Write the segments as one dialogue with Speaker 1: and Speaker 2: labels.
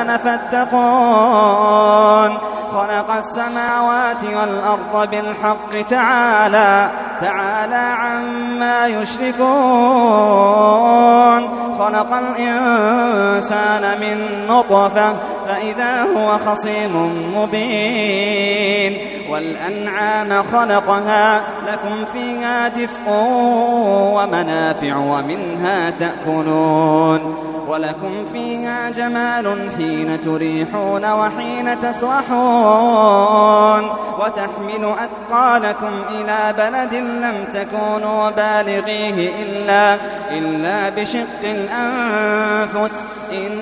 Speaker 1: أنا فاتقون خلق السماوات والأرض بالحق تعالى تعالى عما يشركون خلق الإنسان من نطفة فإذا هو خصيم مبين والأنعام خلقها لكم فيها دفء ومنافع ومنها تأكلون ولكم فيها جمال حين تريحون وحين تسرحون وتحمل أثقالكم إلى بلد لم تكونوا بالغيه إلا, إلا بشق الأنفس إن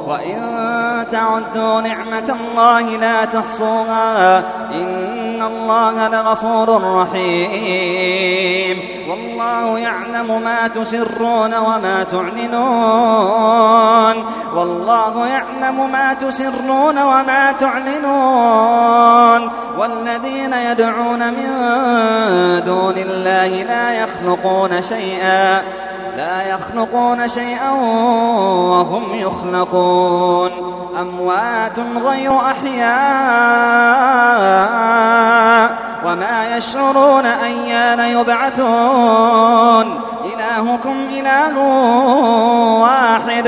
Speaker 1: وإن تعدوا نعمة الله لا تحصوها إن الله لغفور رحيم والله يعلم ما تسرون وما تعلنون والله يعلم ما تسرون وما تعلنون والذين يدعون من دون الله لا يخلقون شيئا لا يخلقون شيئا وهم يخلقون أموات غير أحياء وما يشعرون أيان يبعثون إلهكم إله واحد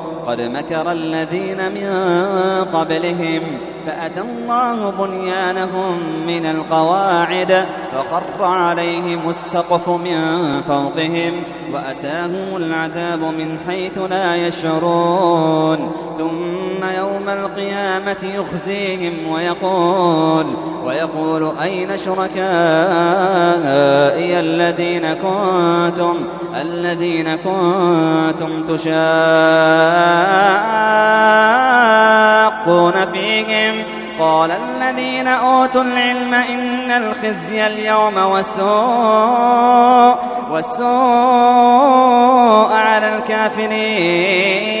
Speaker 1: وقد مكر الذين من قبلهم فأتى الله بنيانهم من القواعد فخر عليهم السقف من فوقهم وأتاهم العذاب من حيث لا يشعرون ثم يوم القيامة يخزيهم ويقول ويقول أين شركائي الذين كنتم الذين كنتم تشاءون الحاقون فيهم قال الذين أوتوا العلم إن الخزي اليوم والسوء والسوء على الكافرين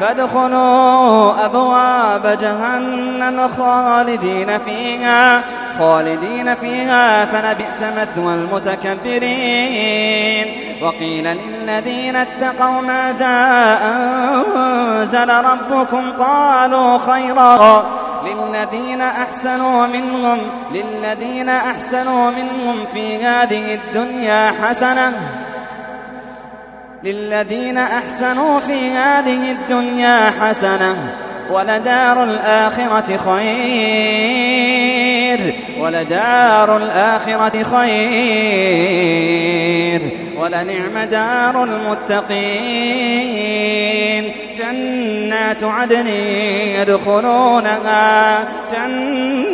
Speaker 1: فادخلوا أبواب جهنم خالدين فيها خالدين فيها فلبئس مثوى المتكبرين وقيل للذين اتقوا ماذا أنزل ربكم قالوا خيرا للذين أحسنوا منهم للذين أحسنوا منهم في هذه الدنيا حسنة للذين أحسنوا في هذه الدنيا حسنة ولدار الآخرة خير ولدار الآخرة خير ولنعم دار المتقين جنات عدن يدخلونها جنات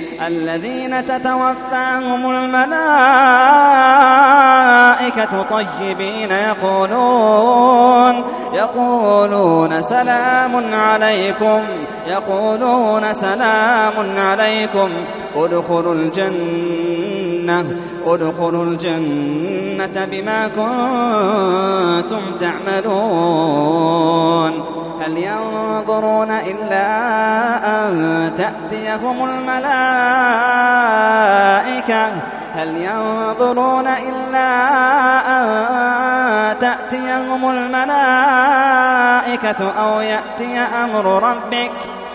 Speaker 1: الذين تتوفاهم الملائكة طيبين يقولون يقولون سلام عليكم يقولون سلام عليكم ادخلوا الجنة ادخلوا الجنة بما كنتم تعملون هل ينظرون إلا أن تأتيهم الملائكة هل ينظرون إلا أن تأتيهم الملائكة أو يأتي أمر ربك ۖ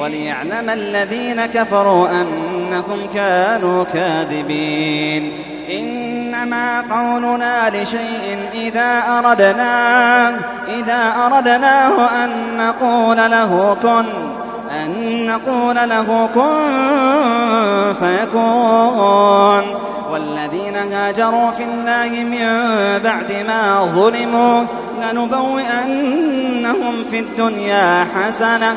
Speaker 1: وليعلم الذين كفروا أنكم كانوا كاذبين إنما قولنا لشيء إذا أردناه إذا أردناه أن نقول له كن أن نقول له كن فيكون والذين هاجروا في الله من بعد ما ظلموا لنبوئنهم في الدنيا حسنة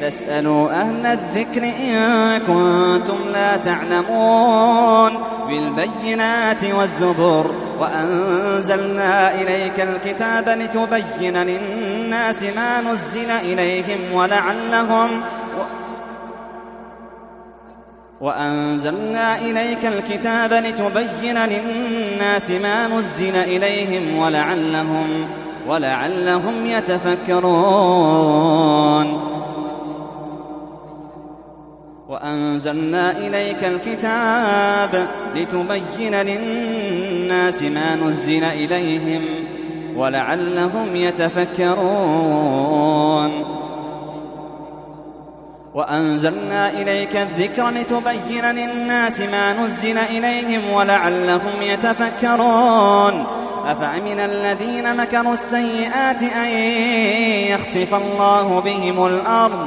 Speaker 1: فاسألوا أهل الذكر إن كنتم لا تعلمون بالبينات والزبر وأنزلنا إليك الكتاب لتبين للناس ما نزل إليهم ولعلهم وأنزلنا إليك الكتاب لتبين للناس ما نزل إليهم ولعلهم ولعلهم يتفكرون وأنزلنا إليك الكتاب لتبين للناس ما نزل إليهم ولعلهم يتفكرون وأنزلنا إليك الذكر لتبين للناس ما نزل إليهم ولعلهم يتفكرون أفأمن الذين مكروا السيئات أن يخسف الله بهم الأرض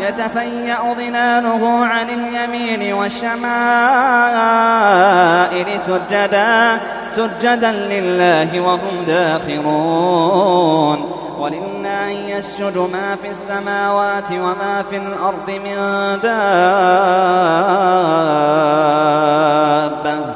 Speaker 1: يتفيأ ظلاله عن اليمين والشمائل سجدا سجدا لله وهم داخرون ولله يسجد ما في السماوات وما في الأرض من دابة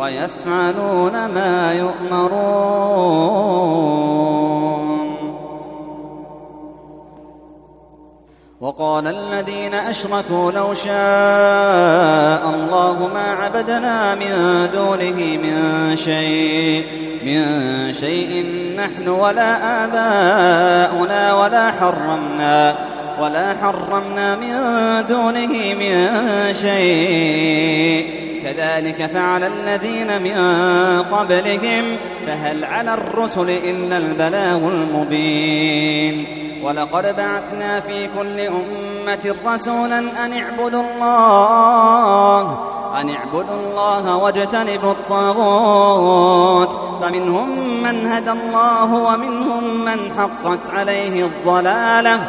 Speaker 1: ويفعلون ما يؤمرون وقال الذين أشركوا لو شاء الله ما عبدنا من دونه من شيء من شيء نحن ولا آباؤنا ولا حرمنا ولا حرمنا من دونه من شيء كذلك فعل الذين من قبلهم فهل على الرسل إلا البلاغ المبين ولقد بعثنا في كل أمة رسولا أن اعبدوا الله أن اعبدوا الله واجتنبوا الطاغوت فمنهم من هدى الله ومنهم من حقت عليه الضلاله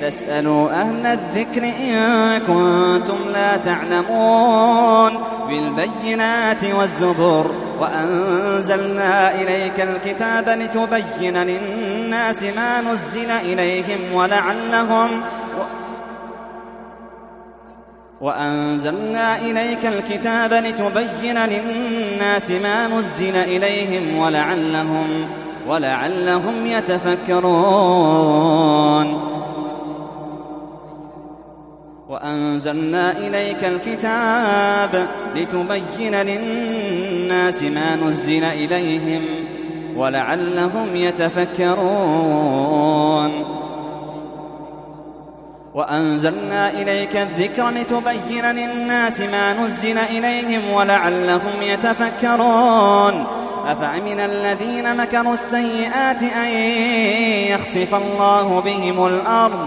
Speaker 1: فاسألوا أهل الذكر إن كنتم لا تعلمون بالبينات والزبر وأنزلنا إليك الكتاب لتبين للناس ما نزل إليهم ولعلهم وأنزلنا إليك الكتاب لتبين للناس ما نزل إليهم ولعلهم ولعلهم يتفكرون وأنزلنا إليك الكتاب لتبين للناس ما نزل إليهم ولعلهم يتفكرون وأنزلنا إليك الذكر لتبين للناس ما نزل إليهم ولعلهم يتفكرون أفأمن الذين مكروا السيئات أن يخسف الله بهم الأرض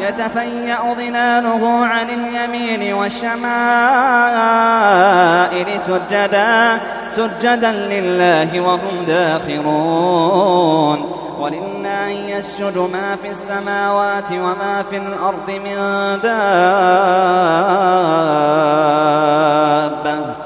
Speaker 1: يتفيأ ظلاله عن اليمين والشمائل سجدا سجدا لله وهم داخرون ولله يسجد ما في السماوات وما في الأرض من دابة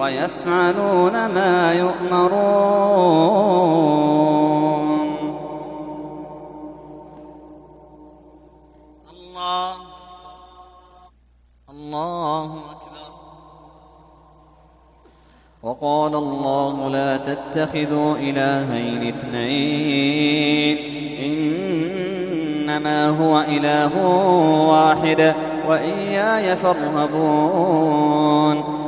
Speaker 1: ويفعلون ما يؤمرون الله الله أكبر وقال الله لا تتخذوا إلهين اثنين إنما هو إله واحد وإياي فارهبون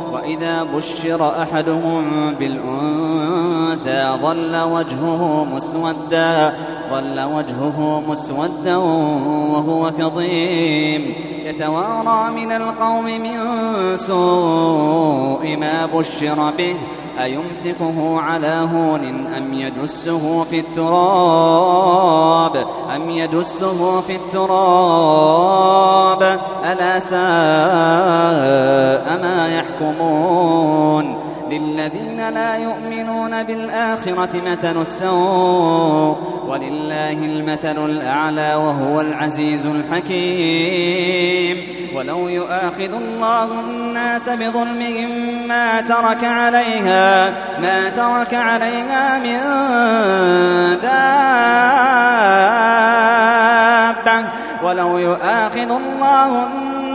Speaker 1: وإذا بشر أحدهم بالأنثى ظل وجهه مسودا ظل وجهه مسودا وهو كظيم يتوارى من القوم من سوء ما بشر به أيمسكه على هون أم يدسه في التراب أم يدسه في التراب ألا ساء ما تحكمون للذين لا يؤمنون بالآخرة مثل السوء ولله المثل الأعلى وهو العزيز الحكيم ولو يؤاخذ الله الناس بظلمهم ما ترك عليها ما ترك عليها من دابة ولو يؤاخذ الله الناس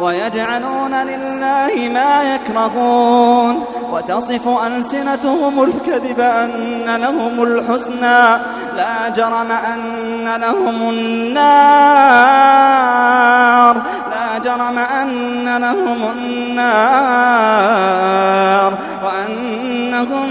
Speaker 1: ويجعلون لله ما يكرهون وتصف ألسنتهم الكذب أن لهم الحسنى لا جرم أن لهم النار لا جرم أن لهم النار وأنهم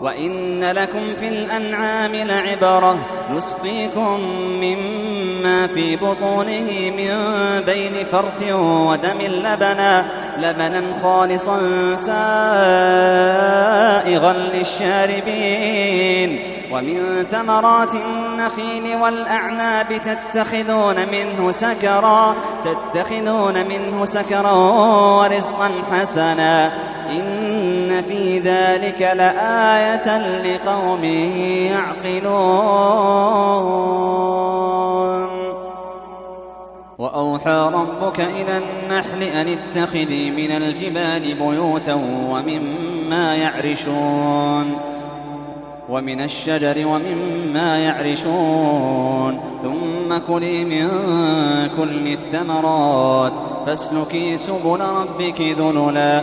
Speaker 1: وإن لكم في الأنعام لعبرة نسقيكم مما في بطونه من بين فرث ودم لبنا لبنا خالصا سائغا للشاربين ومن ثمرات النخيل والأعناب تتخذون منه سكرا تتخذون منه سكرا ورزقا حسنا إن إن في ذلك لآية لقوم يعقلون وأوحى ربك إلى النحل أن اتخذي من الجبال بيوتا ومما يعرشون ومن الشجر ومما يعرشون ثم كلي من كل الثمرات فاسلكي سبل ربك ذللا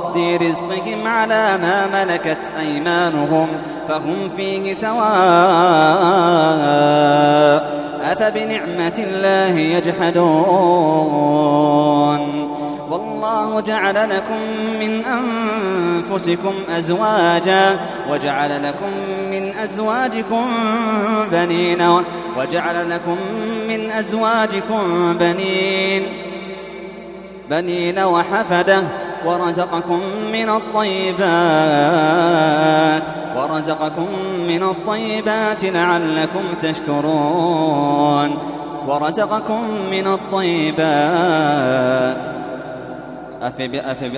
Speaker 1: وقضي رزقهم على ما ملكت أيمانهم فهم فيه سواء أفبنعمة الله يجحدون والله جعل لكم من أنفسكم أزواجا وجعل لكم من أزواجكم بنين وجعل لكم من أزواجكم بنين بنين وحفده ورزقكم من الطيبات ورزقكم من الطيبات لعلكم تشكرون ورزقكم من الطيبات أفب أفب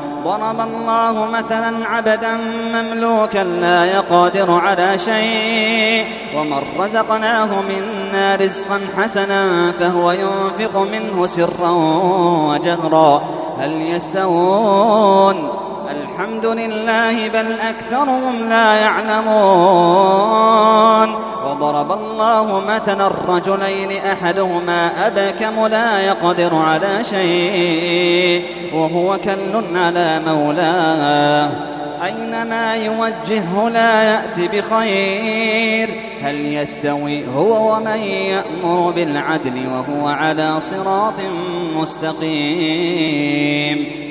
Speaker 1: ضرب الله مثلا عبدا مملوكا لا يقادر على شيء ومن رزقناه منا رزقا حسنا فهو ينفق منه سرا وجهرا هل يستوون الحمد لله بل أكثرهم لا يعلمون وضرب الله مثلا الرجلين أحدهما أبكم لا يقدر على شيء وهو كل على مولاه أينما يوجهه لا يأت بخير هل يستوي هو ومن يأمر بالعدل وهو على صراط مستقيم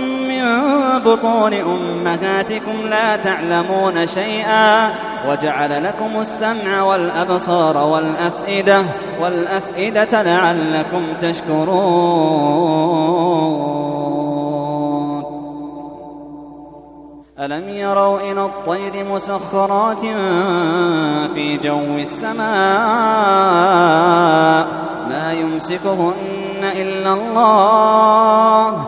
Speaker 1: من بطون أمهاتكم لا تعلمون شيئا وجعل لكم السمع والأبصار والأفئدة والأفئدة لعلكم تشكرون ألم يروا إلى الطير مسخرات في جو السماء ما يمسكهن إلا الله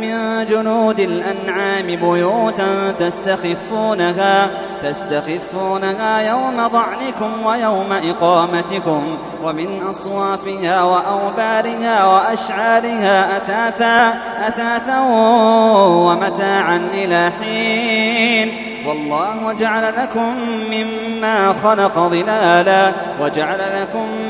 Speaker 1: من جنود الأنعام بيوتا تستخفونها تستخفونها يوم ضعنكم ويوم إقامتكم ومن أصوافها وأوبارها وأشعارها أثاثا أثاثا ومتاعا إلى حين والله جعل لكم مما خلق ظلالا وجعل لكم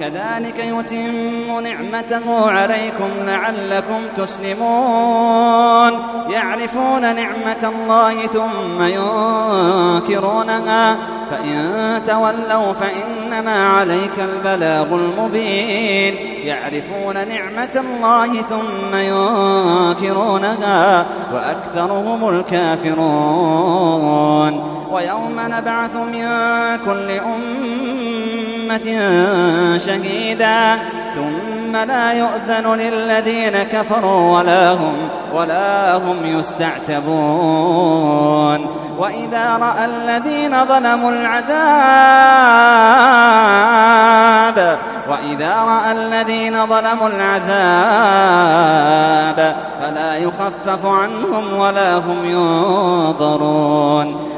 Speaker 1: كذلك يتم نعمته عليكم لعلكم تسلمون يعرفون نعمة الله ثم ينكرونها فإن تولوا فإنما عليك البلاغ المبين يعرفون نعمة الله ثم ينكرونها وأكثرهم الكافرون ويوم نبعث من كل أمة أمة شهيدا ثم لا يؤذن للذين كفروا ولا هم ولا هم يستعتبون وإذا رأى الذين ظلموا العذاب وإذا رأى الذين ظلموا العذاب فلا يخفف عنهم ولا هم ينظرون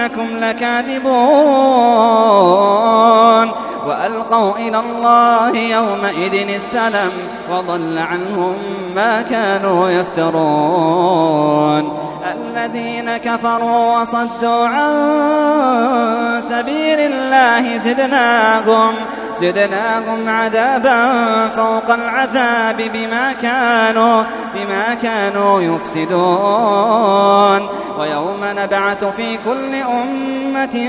Speaker 1: إنكم لكاذبون وألقوا إلى الله يومئذ السلم وضل عنهم ما كانوا يفترون الذين كفروا وصدوا عن سبيل الله زدناهم زدناهم عذابا فوق العذاب بما كانوا بما كانوا يفسدون ويوم نبعث في كل أمة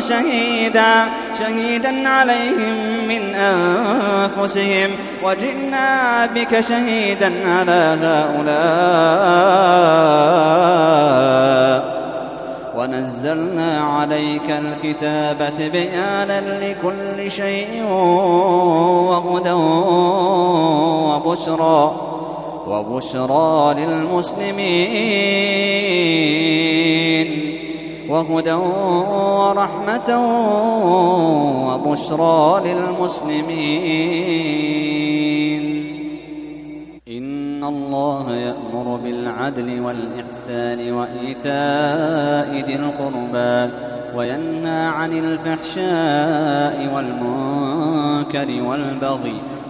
Speaker 1: شهيدا شهيدا عليهم من أنفسهم وجئنا بك شهيدا على هؤلاء ونزلنا عليك الكتاب بيانا لكل شيء وهدى وبشرى وبشرى للمسلمين وهدى ورحمة وبشرى للمسلمين إن الله يأمر بالعدل والإحسان وإيتاء ذي القربى وينهى عن الفحشاء والمنكر والبغي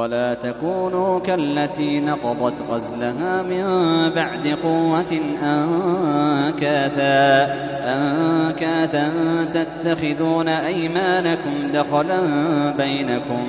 Speaker 1: ولا تكونوا كالتي نقضت غزلها من بعد قوة أنكاثا أنكاثا تتخذون أيمانكم دخلا بينكم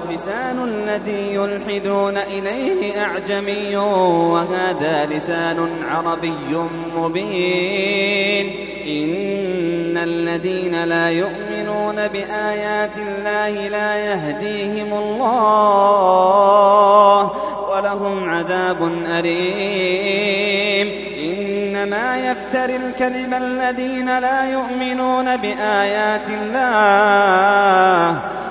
Speaker 1: لسان الذي يلحدون إليه أعجمي وهذا لسان عربي مبين إن الذين لا يؤمنون بآيات الله لا يهديهم الله ولهم عذاب أليم إنما يفتر الكلمة الذين لا يؤمنون بآيات الله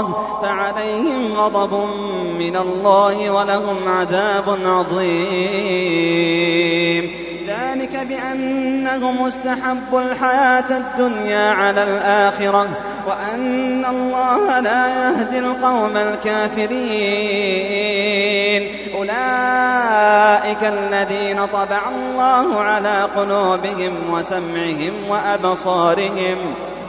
Speaker 1: الله فعليهم غضب من الله ولهم عذاب عظيم ذلك بأنهم استحبوا الحياة الدنيا على الآخرة وأن الله لا يهدي القوم الكافرين أولئك الذين طبع الله على قلوبهم وسمعهم وأبصارهم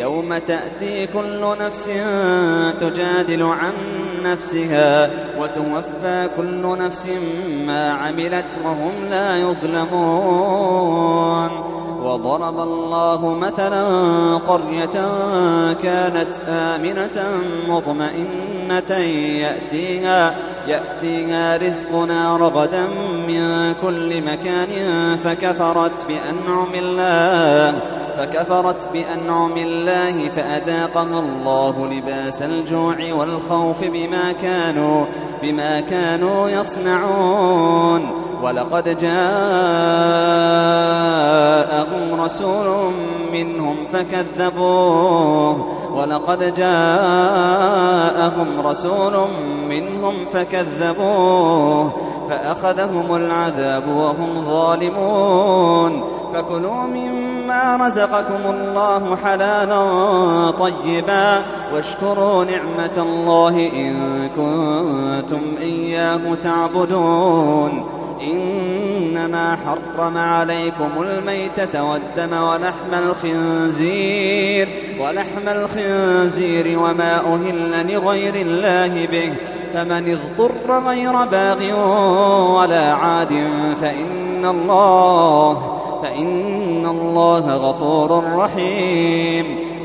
Speaker 1: يوم تأتي كل نفس تجادل عن نفسها وتوفى كل نفس ما عملت وهم لا يظلمون وضرب الله مثلا قرية كانت آمنة مطمئنة يأتيها يأتيها رزقنا رغدا من كل مكان فكفرت بأنعم الله فكفرت بأنعم الله فأذاقها الله لباس الجوع والخوف بما كانوا بما كانوا يصنعون ولقد جاءهم رسول منهم فكذبوه ولقد جاءهم رسول منهم فكذبوه فأخذهم العذاب وهم ظالمون فكلوا مما رزقكم الله حلالا طيبا واشكروا نعمة الله إن كنتم كنتم إياه تعبدون إنما حرم عليكم الميتة والدم ولحم الخنزير ولحم الخنزير وما أهل لغير الله به فمن اضطر غير باغ ولا عاد فإن الله فإن الله غفور رحيم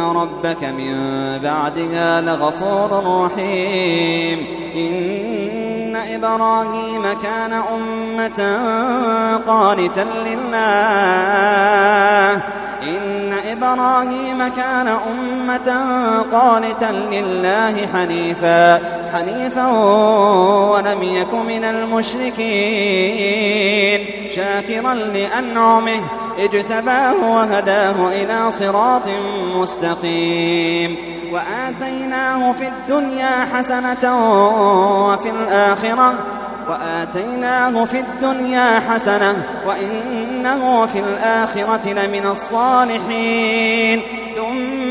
Speaker 1: ربك من بعدها لغفور رحيم إن إبراهيم كان أمة قانتا لله إن إبراهيم كان أمة قانتا لله حنيفا حنيفا ولم يك من المشركين شاكرا لأنعمه اجتباه وهداه إلى صراط مستقيم وآتيناه في الدنيا حسنة وفي الآخرة وآتيناه في الدنيا حسنة وإنه في الآخرة لمن الصالحين ثم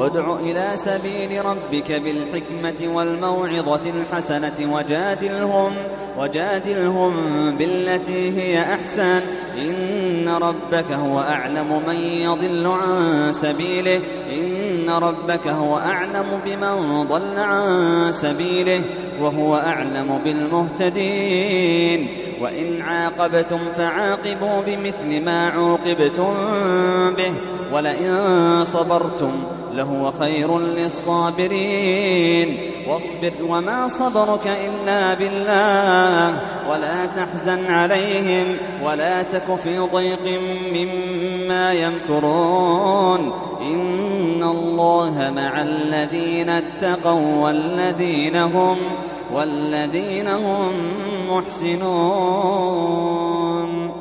Speaker 1: وادع إلى سبيل ربك بالحكمة والموعظة الحسنة وجادلهم وجادلهم بالتي هي أحسن إن ربك هو أعلم من يضل عن سبيله إن ربك هو أعلم بمن ضل عن سبيله وهو أعلم بالمهتدين وإن عاقبتم فعاقبوا بمثل ما عوقبتم به ولئن صبرتم لهو خير للصابرين واصبر وما صبرك إلا بالله ولا تحزن عليهم ولا تك في ضيق مما يمكرون إن الله مع الذين اتقوا والذين هم والذين هم محسنون